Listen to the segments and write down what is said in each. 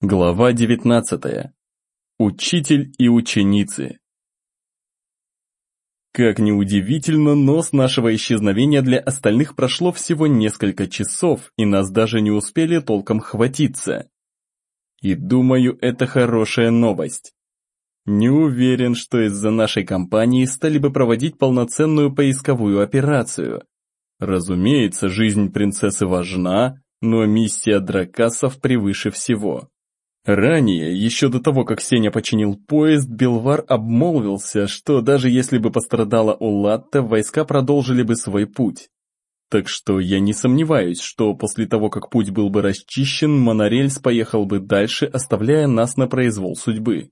Глава 19. Учитель и ученицы. Как ни удивительно, но с нашего исчезновения для остальных прошло всего несколько часов, и нас даже не успели толком хватиться. И думаю, это хорошая новость. Не уверен, что из-за нашей компании стали бы проводить полноценную поисковую операцию. Разумеется, жизнь принцессы важна, но миссия дракасов превыше всего. Ранее, еще до того, как Сеня починил поезд, Белвар обмолвился, что даже если бы пострадала Улатта, войска продолжили бы свой путь. Так что я не сомневаюсь, что после того, как путь был бы расчищен, монорельс поехал бы дальше, оставляя нас на произвол судьбы.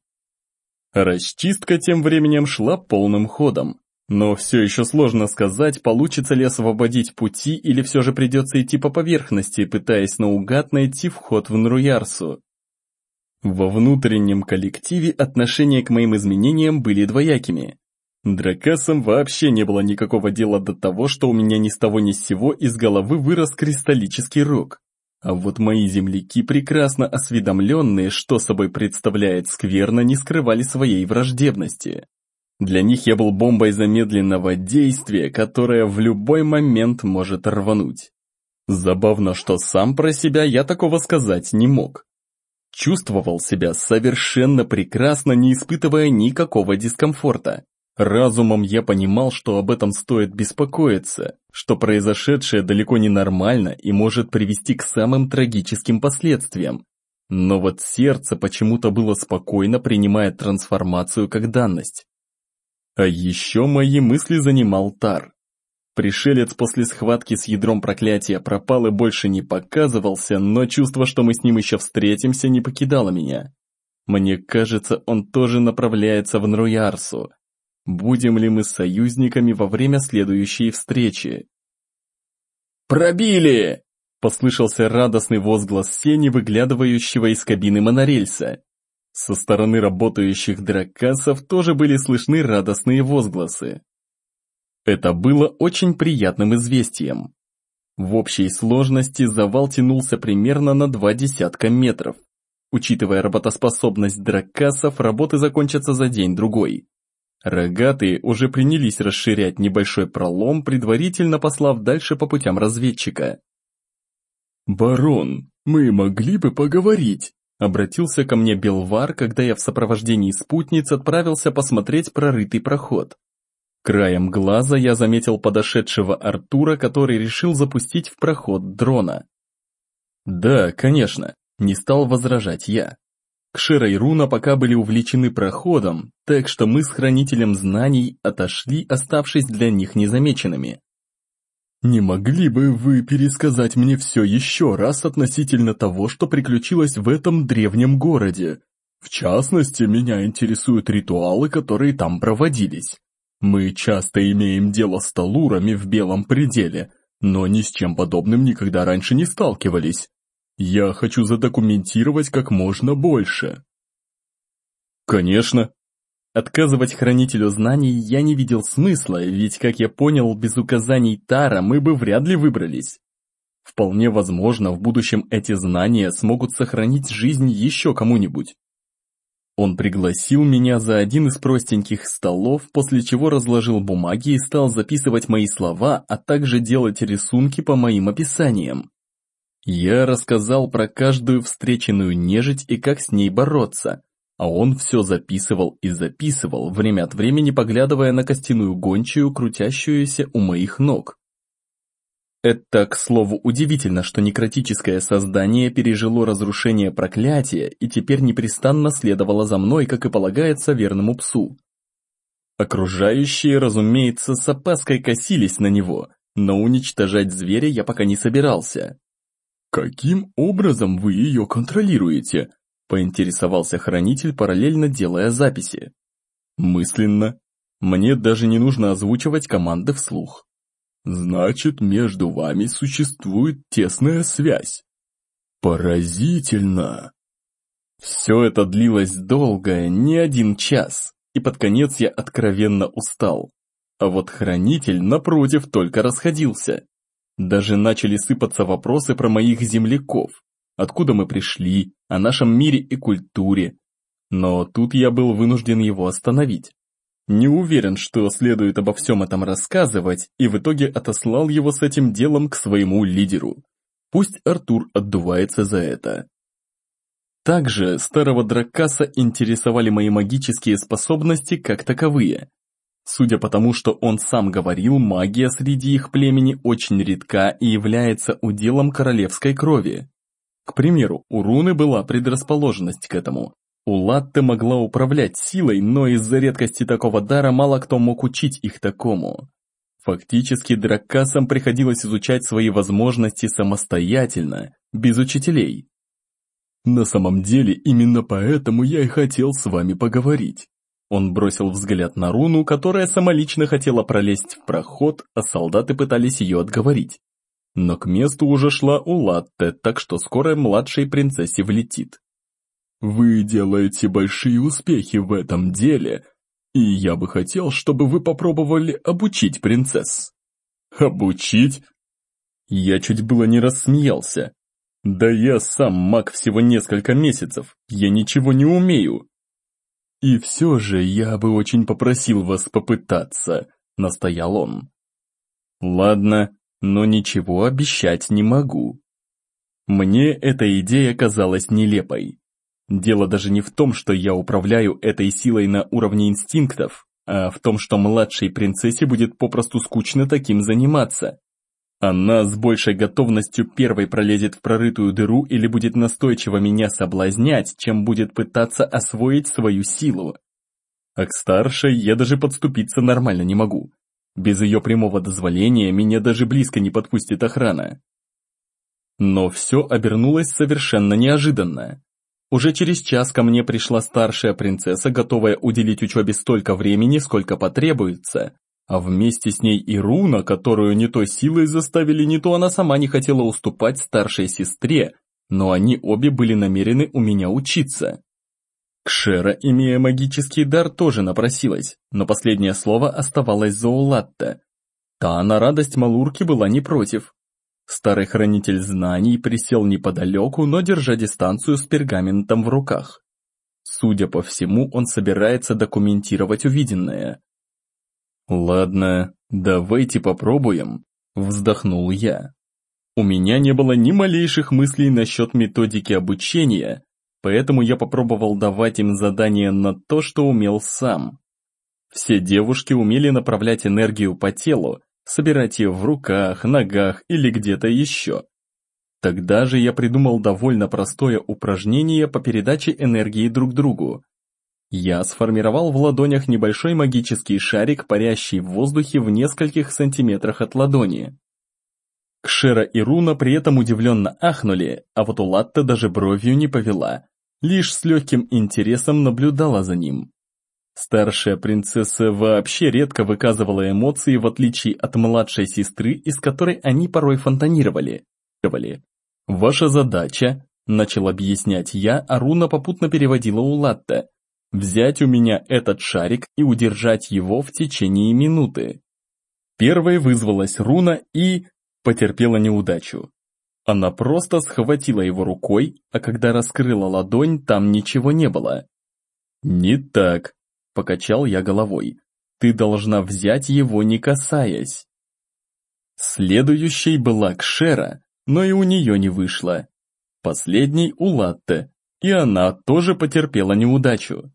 Расчистка тем временем шла полным ходом. Но все еще сложно сказать, получится ли освободить пути или все же придется идти по поверхности, пытаясь наугад найти вход в Нруярсу. Во внутреннем коллективе отношения к моим изменениям были двоякими. Дракасам вообще не было никакого дела до того, что у меня ни с того ни с сего из головы вырос кристаллический рог. А вот мои земляки, прекрасно осведомленные, что собой представляет скверно, не скрывали своей враждебности. Для них я был бомбой замедленного действия, которая в любой момент может рвануть. Забавно, что сам про себя я такого сказать не мог. Чувствовал себя совершенно прекрасно, не испытывая никакого дискомфорта. Разумом я понимал, что об этом стоит беспокоиться, что произошедшее далеко не нормально и может привести к самым трагическим последствиям. Но вот сердце почему-то было спокойно, принимая трансформацию как данность. А еще мои мысли занимал Тар. Пришелец после схватки с ядром проклятия пропал и больше не показывался, но чувство, что мы с ним еще встретимся, не покидало меня. Мне кажется, он тоже направляется в Нруярсу. Будем ли мы союзниками во время следующей встречи? «Пробили!» – послышался радостный возглас Сени, выглядывающего из кабины монорельса. Со стороны работающих дракасов тоже были слышны радостные возгласы. Это было очень приятным известием. В общей сложности завал тянулся примерно на два десятка метров. Учитывая работоспособность дракасов, работы закончатся за день-другой. Рогатые уже принялись расширять небольшой пролом, предварительно послав дальше по путям разведчика. «Барон, мы могли бы поговорить?» Обратился ко мне Белвар, когда я в сопровождении спутниц отправился посмотреть прорытый проход. Краем глаза я заметил подошедшего Артура, который решил запустить в проход дрона. Да, конечно, не стал возражать я. Кшира и Руна пока были увлечены проходом, так что мы с Хранителем Знаний отошли, оставшись для них незамеченными. «Не могли бы вы пересказать мне все еще раз относительно того, что приключилось в этом древнем городе? В частности, меня интересуют ритуалы, которые там проводились. Мы часто имеем дело с талурами в белом пределе, но ни с чем подобным никогда раньше не сталкивались. Я хочу задокументировать как можно больше. Конечно. Отказывать хранителю знаний я не видел смысла, ведь, как я понял, без указаний Тара мы бы вряд ли выбрались. Вполне возможно, в будущем эти знания смогут сохранить жизнь еще кому-нибудь. Он пригласил меня за один из простеньких столов, после чего разложил бумаги и стал записывать мои слова, а также делать рисунки по моим описаниям. Я рассказал про каждую встреченную нежить и как с ней бороться, а он все записывал и записывал, время от времени поглядывая на костяную гончую, крутящуюся у моих ног. Это, к слову, удивительно, что некротическое создание пережило разрушение проклятия и теперь непрестанно следовало за мной, как и полагается верному псу. Окружающие, разумеется, с опаской косились на него, но уничтожать зверя я пока не собирался. «Каким образом вы ее контролируете?» – поинтересовался хранитель, параллельно делая записи. «Мысленно. Мне даже не нужно озвучивать команды вслух». Значит, между вами существует тесная связь. Поразительно. Все это длилось долго, не один час, и под конец я откровенно устал. А вот хранитель, напротив, только расходился. Даже начали сыпаться вопросы про моих земляков. откуда мы пришли, о нашем мире и культуре. Но тут я был вынужден его остановить. Не уверен, что следует обо всем этом рассказывать, и в итоге отослал его с этим делом к своему лидеру. Пусть Артур отдувается за это. Также старого Драккаса интересовали мои магические способности как таковые. Судя по тому, что он сам говорил, магия среди их племени очень редка и является уделом королевской крови. К примеру, у Руны была предрасположенность к этому. У Латте могла управлять силой, но из-за редкости такого дара мало кто мог учить их такому. Фактически Драккасам приходилось изучать свои возможности самостоятельно, без учителей. На самом деле, именно поэтому я и хотел с вами поговорить. Он бросил взгляд на руну, которая самолично хотела пролезть в проход, а солдаты пытались ее отговорить. Но к месту уже шла Улатте, так что скоро младшей принцессе влетит. «Вы делаете большие успехи в этом деле, и я бы хотел, чтобы вы попробовали обучить принцесс». «Обучить?» Я чуть было не рассмеялся. «Да я сам маг всего несколько месяцев, я ничего не умею». «И все же я бы очень попросил вас попытаться», — настоял он. «Ладно, но ничего обещать не могу». Мне эта идея казалась нелепой. Дело даже не в том, что я управляю этой силой на уровне инстинктов, а в том, что младшей принцессе будет попросту скучно таким заниматься. Она с большей готовностью первой пролезет в прорытую дыру или будет настойчиво меня соблазнять, чем будет пытаться освоить свою силу. А к старшей я даже подступиться нормально не могу. Без ее прямого дозволения меня даже близко не подпустит охрана. Но все обернулось совершенно неожиданно. Уже через час ко мне пришла старшая принцесса, готовая уделить учебе столько времени, сколько потребуется, а вместе с ней и Руна, которую не то силой заставили, не то она сама не хотела уступать старшей сестре, но они обе были намерены у меня учиться. Кшера, имея магический дар, тоже напросилась, но последнее слово оставалось за Улатта. Та на радость Малурки была не против. Старый хранитель знаний присел неподалеку, но держа дистанцию с пергаментом в руках. Судя по всему, он собирается документировать увиденное. «Ладно, давайте попробуем», – вздохнул я. У меня не было ни малейших мыслей насчет методики обучения, поэтому я попробовал давать им задания на то, что умел сам. Все девушки умели направлять энергию по телу, собирать ее в руках, ногах или где-то еще. Тогда же я придумал довольно простое упражнение по передаче энергии друг другу. Я сформировал в ладонях небольшой магический шарик, парящий в воздухе в нескольких сантиметрах от ладони. Кшера и Руна при этом удивленно ахнули, а вот Улатта даже бровью не повела, лишь с легким интересом наблюдала за ним. Старшая принцесса вообще редко выказывала эмоции, в отличие от младшей сестры, из которой они порой фонтанировали. «Ваша задача», – начал объяснять я, а Руна попутно переводила у Латте, взять у меня этот шарик и удержать его в течение минуты. Первой вызвалась руна и... потерпела неудачу. Она просто схватила его рукой, а когда раскрыла ладонь, там ничего не было. «Не так», — покачал я головой. «Ты должна взять его, не касаясь». Следующей была Кшера, но и у нее не вышло. Последней у Латте, и она тоже потерпела неудачу.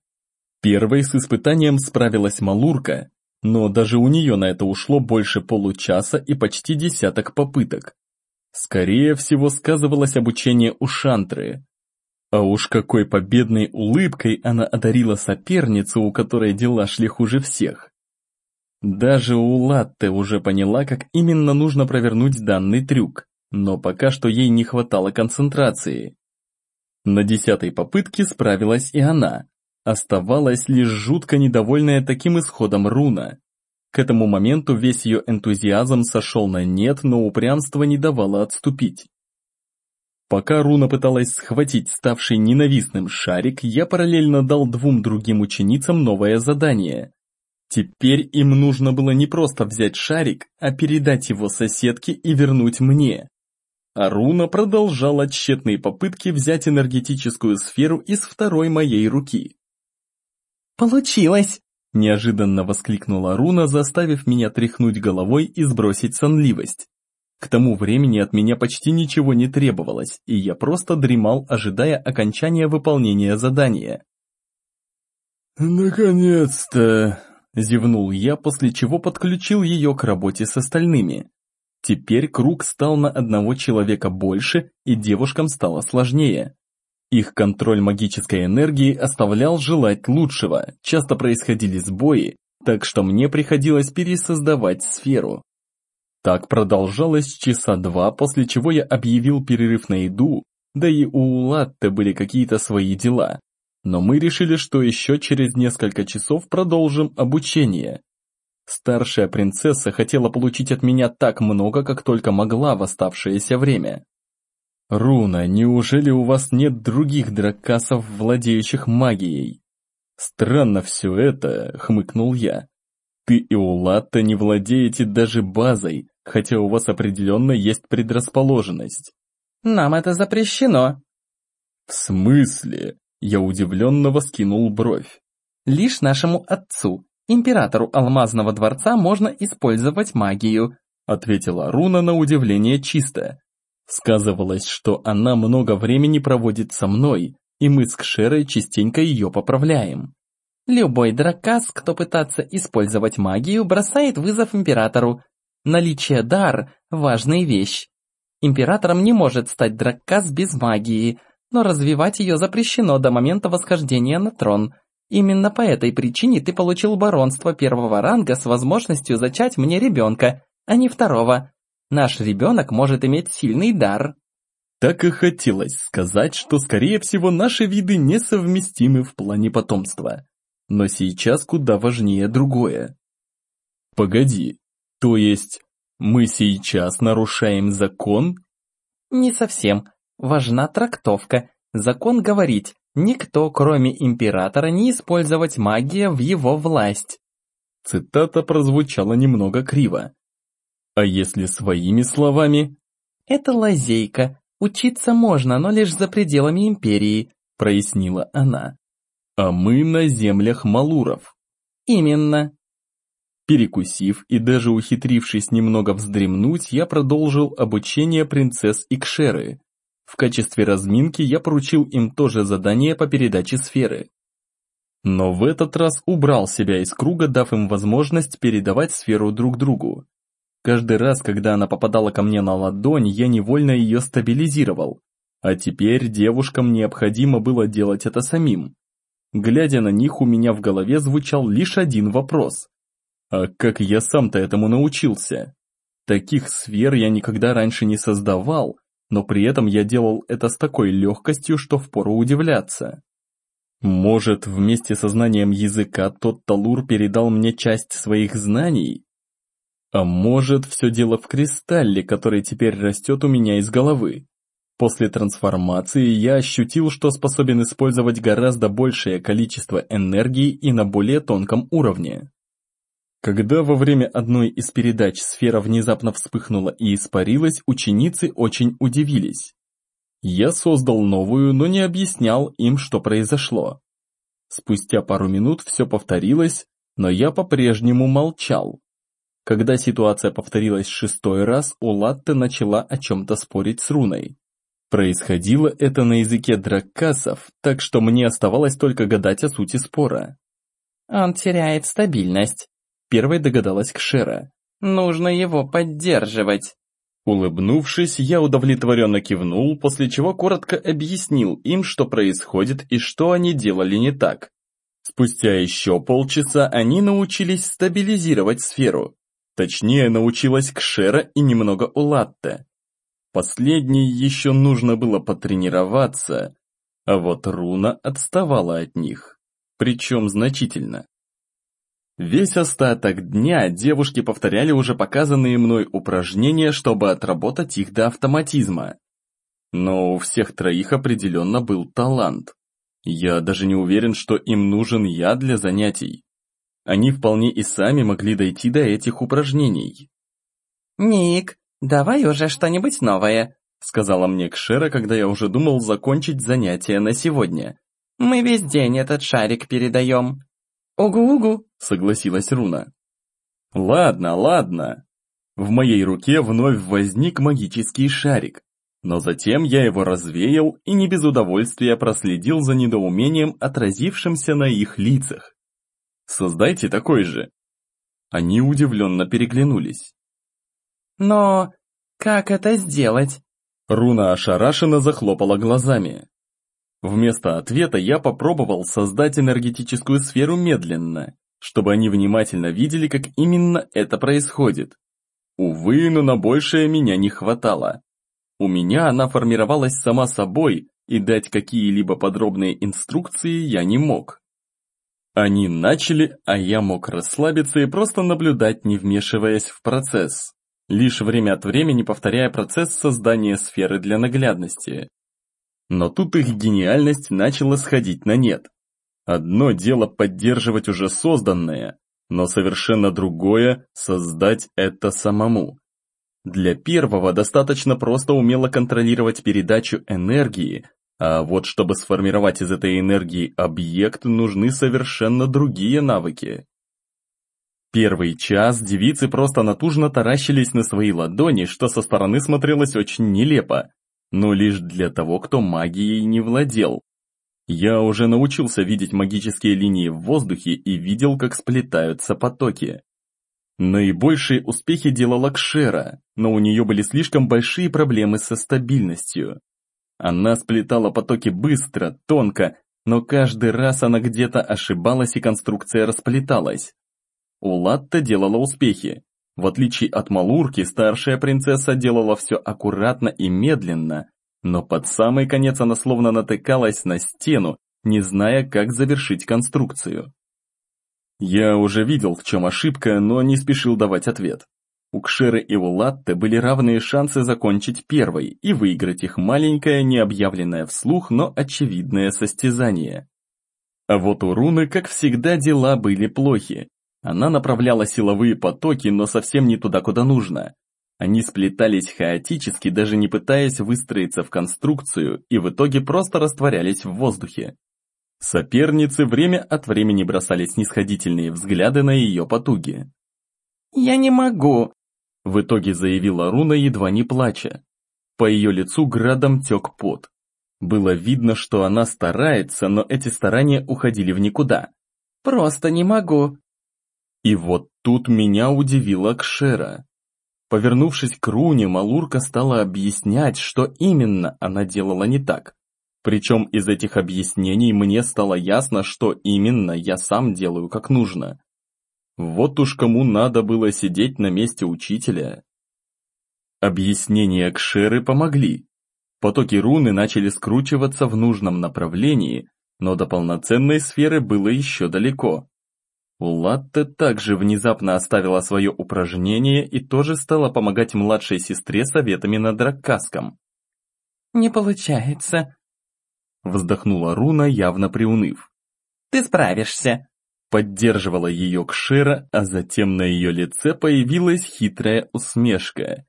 Первой с испытанием справилась Малурка, но даже у нее на это ушло больше получаса и почти десяток попыток. Скорее всего, сказывалось обучение у Шантры. А уж какой победной улыбкой она одарила соперницу, у которой дела шли хуже всех. Даже у Латте уже поняла, как именно нужно провернуть данный трюк, но пока что ей не хватало концентрации. На десятой попытке справилась и она, Оставалась лишь жутко недовольная таким исходом руна. К этому моменту весь ее энтузиазм сошел на нет, но упрямство не давало отступить. Пока Руна пыталась схватить ставший ненавистным шарик, я параллельно дал двум другим ученицам новое задание. Теперь им нужно было не просто взять шарик, а передать его соседке и вернуть мне. Аруна продолжала тщетные попытки взять энергетическую сферу из второй моей руки. «Получилось!» – неожиданно воскликнула Аруна, заставив меня тряхнуть головой и сбросить сонливость. К тому времени от меня почти ничего не требовалось, и я просто дремал, ожидая окончания выполнения задания. «Наконец-то!» – зевнул я, после чего подключил ее к работе с остальными. Теперь круг стал на одного человека больше, и девушкам стало сложнее. Их контроль магической энергии оставлял желать лучшего, часто происходили сбои, так что мне приходилось пересоздавать сферу. Так продолжалось часа два, после чего я объявил перерыв на еду, да и у Латте были какие-то свои дела. Но мы решили, что еще через несколько часов продолжим обучение. Старшая принцесса хотела получить от меня так много, как только могла в оставшееся время. «Руна, неужели у вас нет других драккасов, владеющих магией?» «Странно все это», — хмыкнул я. «Ты и Улатта не владеете даже базой, хотя у вас определенно есть предрасположенность». «Нам это запрещено». «В смысле?» — я удивленно воскинул бровь. «Лишь нашему отцу, Императору Алмазного дворца можно использовать магию», ответила Руна на удивление чисто. Сказывалось, что она много времени проводит со мной, и мы с Кшерой частенько ее поправляем. Любой дракас, кто пытается использовать магию, бросает вызов императору. Наличие дар – важная вещь. Императором не может стать дракас без магии, но развивать ее запрещено до момента восхождения на трон – Именно по этой причине ты получил баронство первого ранга с возможностью зачать мне ребенка, а не второго. Наш ребенок может иметь сильный дар». Так и хотелось сказать, что, скорее всего, наши виды несовместимы в плане потомства. Но сейчас куда важнее другое. Погоди, то есть мы сейчас нарушаем закон? Не совсем. Важна трактовка. Закон говорить, Никто, кроме императора, не использовать магия в его власть. Цитата прозвучала немного криво. А если своими словами? Это лазейка. Учиться можно, но лишь за пределами империи, прояснила она. А мы на землях Малуров. Именно. Перекусив и даже ухитрившись немного вздремнуть, я продолжил обучение принцесс Икшеры, в качестве разминки я поручил им тоже задание по передаче сферы. Но в этот раз убрал себя из круга, дав им возможность передавать сферу друг другу. Каждый раз, когда она попадала ко мне на ладонь, я невольно ее стабилизировал. А теперь девушкам необходимо было делать это самим. Глядя на них, у меня в голове звучал лишь один вопрос. А как я сам-то этому научился? Таких сфер я никогда раньше не создавал, но при этом я делал это с такой легкостью, что впору удивляться. Может, вместе со знанием языка тот Талур передал мне часть своих знаний? А может, все дело в кристалле, который теперь растет у меня из головы? После трансформации я ощутил, что способен использовать гораздо большее количество энергии и на более тонком уровне. Когда во время одной из передач сфера внезапно вспыхнула и испарилась, ученицы очень удивились. Я создал новую, но не объяснял им, что произошло. Спустя пару минут все повторилось, но я по-прежнему молчал. Когда ситуация повторилась шестой раз, Улатте начала о чем-то спорить с Руной. Происходило это на языке драккасов, так что мне оставалось только гадать о сути спора. «Он теряет стабильность», Первой догадалась Кшера. «Нужно его поддерживать». Улыбнувшись, я удовлетворенно кивнул, после чего коротко объяснил им, что происходит и что они делали не так. Спустя еще полчаса они научились стабилизировать сферу. Точнее, научилась Кшера и немного Улатте. Последней еще нужно было потренироваться, а вот Руна отставала от них, причем значительно. Весь остаток дня девушки повторяли уже показанные мной упражнения, чтобы отработать их до автоматизма. Но у всех троих определенно был талант. Я даже не уверен, что им нужен я для занятий. Они вполне и сами могли дойти до этих упражнений. «Ник, давай уже что-нибудь новое», сказала мне Кшера, когда я уже думал закончить занятие на сегодня. «Мы весь день этот шарик передаем». «Угу-угу», согласилась Руна. «Ладно, ладно». В моей руке вновь возник магический шарик, но затем я его развеял и не без удовольствия проследил за недоумением, отразившимся на их лицах. «Создайте такой же». Они удивленно переглянулись. «Но как это сделать?» Руна ошарашенно захлопала глазами. Вместо ответа я попробовал создать энергетическую сферу медленно, чтобы они внимательно видели, как именно это происходит. Увы, но на большее меня не хватало. У меня она формировалась сама собой, и дать какие-либо подробные инструкции я не мог. Они начали, а я мог расслабиться и просто наблюдать, не вмешиваясь в процесс, лишь время от времени повторяя процесс создания сферы для наглядности. Но тут их гениальность начала сходить на нет. Одно дело поддерживать уже созданное, но совершенно другое – создать это самому. Для первого достаточно просто умело контролировать передачу энергии, а вот чтобы сформировать из этой энергии объект, нужны совершенно другие навыки. Первый час девицы просто натужно таращились на свои ладони, что со стороны смотрелось очень нелепо, но лишь для того, кто магией не владел. Я уже научился видеть магические линии в воздухе и видел, как сплетаются потоки. Наибольшие успехи делала Кшера, но у нее были слишком большие проблемы со стабильностью. Она сплетала потоки быстро, тонко, но каждый раз она где-то ошибалась и конструкция расплеталась. У Латта делала успехи. В отличие от Малурки, старшая принцесса делала все аккуратно и медленно, но под самый конец она словно натыкалась на стену, не зная, как завершить конструкцию. Я уже видел, в чем ошибка, но не спешил давать ответ. У Кшеры и у Латте были равные шансы закончить первой и выиграть их маленькое, необъявленное вслух, но очевидное состязание. А вот у Руны, как всегда, дела были плохи. Она направляла силовые потоки, но совсем не туда, куда нужно. Они сплетались хаотически, даже не пытаясь выстроиться в конструкцию, и в итоге просто растворялись в воздухе. Соперницы время от времени бросали снисходительные взгляды на ее потуги. «Я не могу», — в итоге заявила Руна, едва не плача. По ее лицу градом тек пот. Было видно, что она старается, но эти старания уходили в никуда. «Просто не могу». И вот тут меня удивила Кшера. Повернувшись к Руне, Малурка стала объяснять, что именно она делала не так. Причем из этих объяснений мне стало ясно, что именно я сам делаю как нужно. Вот уж кому надо было сидеть на месте учителя. Объяснения Кшеры помогли. Потоки руны начали скручиваться в нужном направлении, но до полноценной сферы было еще далеко. Латте также внезапно оставила свое упражнение и тоже стала помогать младшей сестре советами над драккаском. «Не получается», — вздохнула Руна, явно приуныв. «Ты справишься», — поддерживала ее Кшира, а затем на ее лице появилась хитрая усмешка.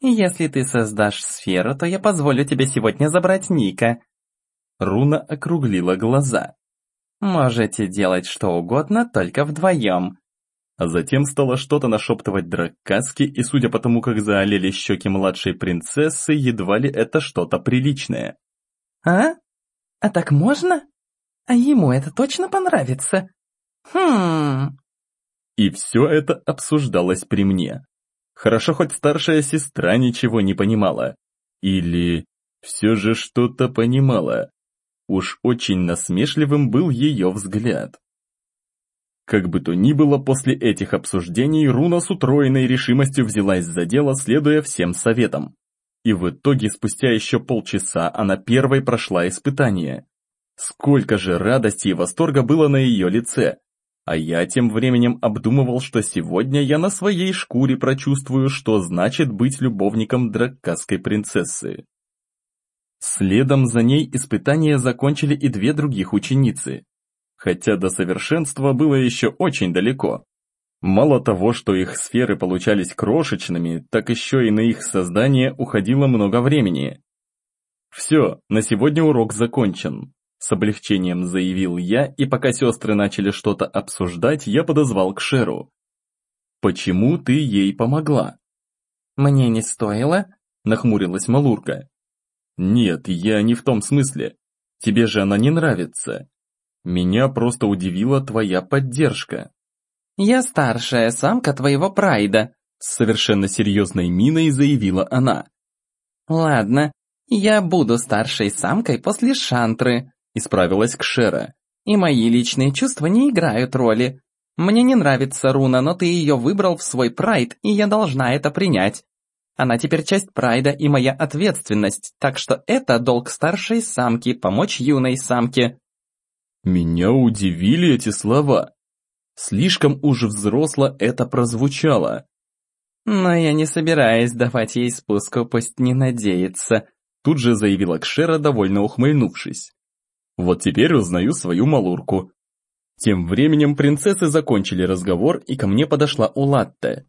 «Если ты создашь сферу, то я позволю тебе сегодня забрать Ника». Руна округлила глаза. Можете делать что угодно, только вдвоем. А затем стало что-то нашептывать драккаски, и судя по тому, как заолели щеки младшей принцессы, едва ли это что-то приличное. А? А так можно? А ему это точно понравится? Хм... И все это обсуждалось при мне. Хорошо, хоть старшая сестра ничего не понимала. Или все же что-то понимала. Уж очень насмешливым был ее взгляд. Как бы то ни было, после этих обсуждений Руна с утроенной решимостью взялась за дело, следуя всем советам. И в итоге спустя еще полчаса она первой прошла испытание. Сколько же радости и восторга было на ее лице. А я тем временем обдумывал, что сегодня я на своей шкуре прочувствую, что значит быть любовником драккасской принцессы. Следом за ней испытания закончили и две других ученицы. Хотя до совершенства было еще очень далеко. Мало того, что их сферы получались крошечными, так еще и на их создание уходило много времени. Все, на сегодня урок закончен. С облегчением заявил я, и пока сестры начали что-то обсуждать, я подозвал к Шеру. «Почему ты ей помогла?» «Мне не стоило?» – нахмурилась Малурка. «Нет, я не в том смысле. Тебе же она не нравится. Меня просто удивила твоя поддержка». «Я старшая самка твоего прайда», – с совершенно серьезной миной заявила она. «Ладно, я буду старшей самкой после шантры», Исправилась Кшера. «И мои личные чувства не играют роли. Мне не нравится руна, но ты ее выбрал в свой прайд, и я должна это принять. Она теперь часть прайда и моя ответственность, так что это долг старшей самки помочь юной самке». Меня удивили эти слова. Слишком уж взросло это прозвучало. «Но я не собираюсь давать ей спуску, пусть не надеется», тут же заявила Кшера, довольно ухмыльнувшись. Вот теперь узнаю свою малурку. Тем временем принцессы закончили разговор, и ко мне подошла Улатте.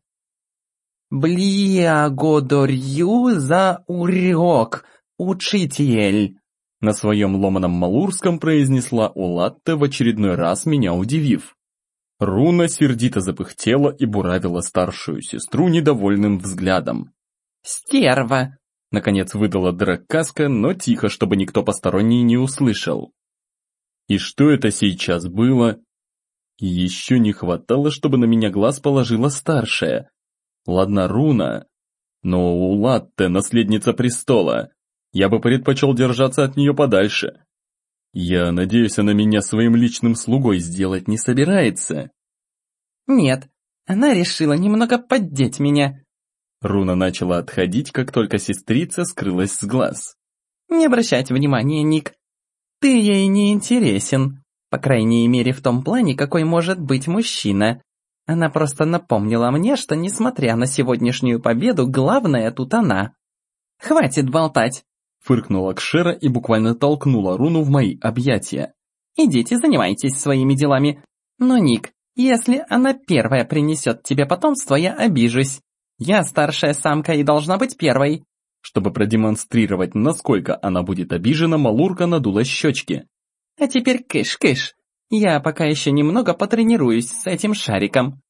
«Блиагодорью за урок, учитель!» На своем ломаном малурском произнесла Улатте в очередной раз меня удивив. Руна сердито запыхтела и буравила старшую сестру недовольным взглядом. «Стерва!» Наконец выдала драккаска, но тихо, чтобы никто посторонний не услышал. И что это сейчас было? Еще не хватало, чтобы на меня глаз положила старшая. Ладно, Руна. Но у Латте наследница престола. Я бы предпочел держаться от нее подальше. Я надеюсь, она меня своим личным слугой сделать не собирается. Нет, она решила немного поддеть меня. Руна начала отходить, как только сестрица скрылась с глаз. Не обращать внимания, Ник. Ты ей не интересен, по крайней мере в том плане, какой может быть мужчина. Она просто напомнила мне, что несмотря на сегодняшнюю победу, главное тут она. Хватит болтать. Фыркнула Кшера и буквально толкнула руну в мои объятия. Идите, занимайтесь своими делами. Но, Ник, если она первая принесет тебе потомство, я обижусь. Я старшая самка и должна быть первой. Чтобы продемонстрировать, насколько она будет обижена, Малурка надула щечки. «А теперь кыш-кыш. Я пока еще немного потренируюсь с этим шариком».